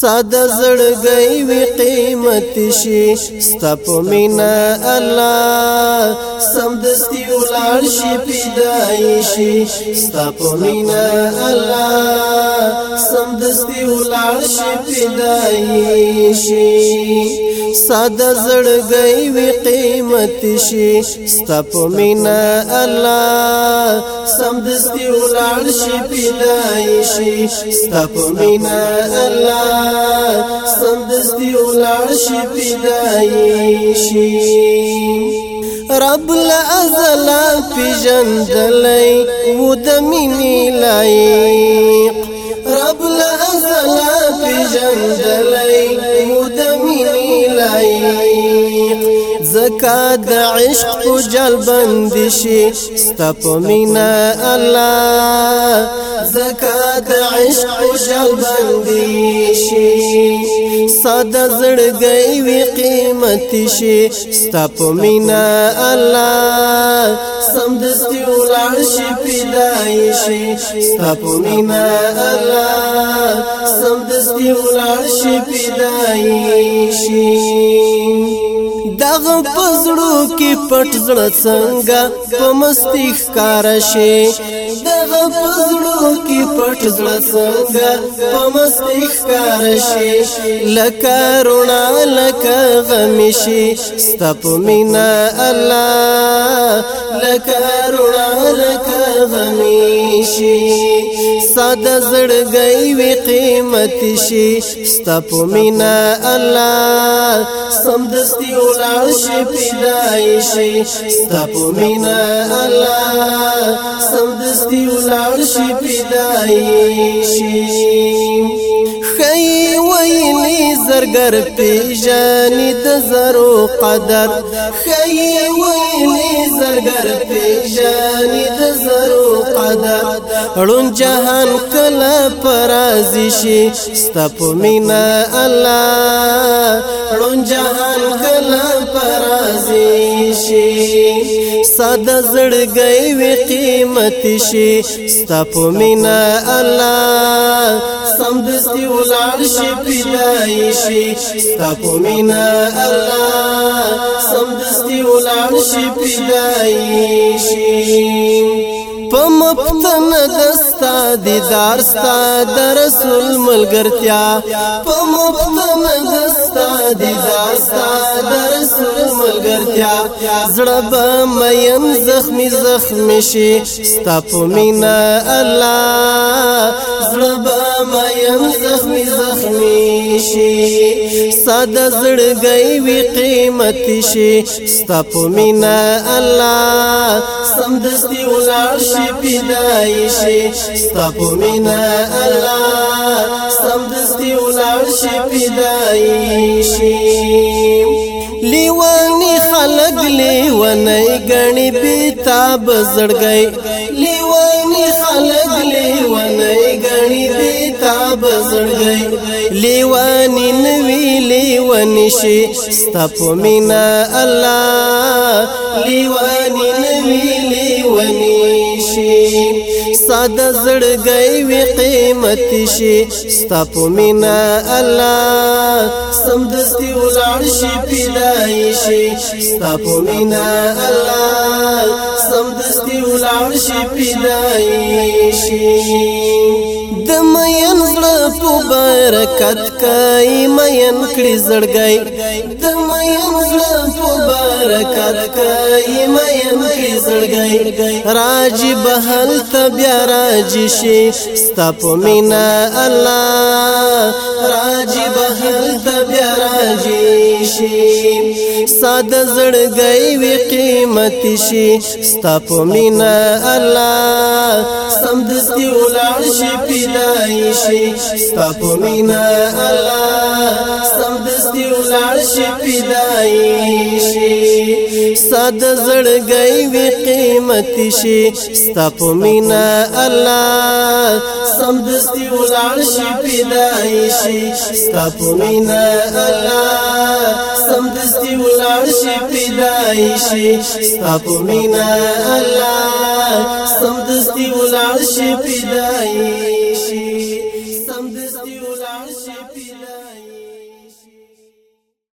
ساده زړګي وی قیمت شي ستپ مینا الله سمدستي ولار شي پیدای شي ستپ مینا الله سمدستي ولار شي پیدای شي ساده زړګي وی قیمت شي ستپ مینا الله سمدستي ولار شي پیدای شي ستپ مینا الله سمدستی اولار شی پیدائی شی رب لازلا پی جندلی ودمینی لائق رب لازلا پی جندلی لائق زکا د عشق په جلبند شي ستپ مینا الله زکا د عشق په جلبند شي ساده زړګي وی قیمت شي ستپ مینا الله سمدستي ولان شي پیدای شي ستپ مینا الله سمدستي ولان شي پیدای شي دغه پزړو کې پټ زړه څنګه په مستی ښکار شي دغه پزړو کې پټ زړه څنګه په مستی ښکار شي لکه رونا لکه غم شي ستپ مینا الله لکه رونا لکه غم شي ساده زړګي وی قیمت شي ستپ مینا الله سمدستي ولاړ شي پیدای شي ستاسو مینا الله سم دستي ولاړ شي پیدای شي زرګر پیژنې د زرو قدر خی ویني زرګر پیژنې د زرو قدر ړون جهان کله پرازي شي ستپ مینا الله ړون جهان کله پرازي شي ساده زړګي وی قیمت شي ستپ مینا الله سمدستي ولان شي پیدای شي ستپ مینا الله سمدستي ولان شي پیدای شي پمپتن دستا دیدار ستا در رسول ملګرتیا پمپتن دستا دیدار ستا در رسول ملګرتیا زړه به مین زخمی زخمی شي ستا په مینا الله زړه به مین زخمی زخمی شي ساده زړګي وی قیمتي شي ستا په مینا الله سمدستي ولار شي پیدای شي ستا په مینا الله سمدستي ولار شي پیدای شي لیوه مرګ لیونی گنی بیتاب زړګی لیونی خلق لیونی گنی بیتاب زړګی لیونی نوی لیونی شي ستپ مینا الله لیونی نوی لیونی شي ساده زړګي وی قیمت شي ستاپ مینا الله سمدستي ولاړ شي پیدای شي ستاپ مینا الله سمدستي ولاړ شي پیدای شي د مین زړه په برکت کای مین کړي زړګي د مین زړه حرکت کوي مې مې زړګي راجي بهل ته بیا راجي شي ستپ مینا الله راجي بهل ته بیا راجي شي ساده زړګي وی قیمتي شي ستپ مینا الله سمدستي ولاړ شي پیدای شي ستپ مینا الله سمدستي ولاړ شي پیدای شي ساد زړګي وی قیمتي شي ستپ مینا الله سمدستي ولان شي پیدای شي ستپ مینا الله سمدستي ولان شي پیدای شي ستپ مینا الله سمدستي ولان شي پیدای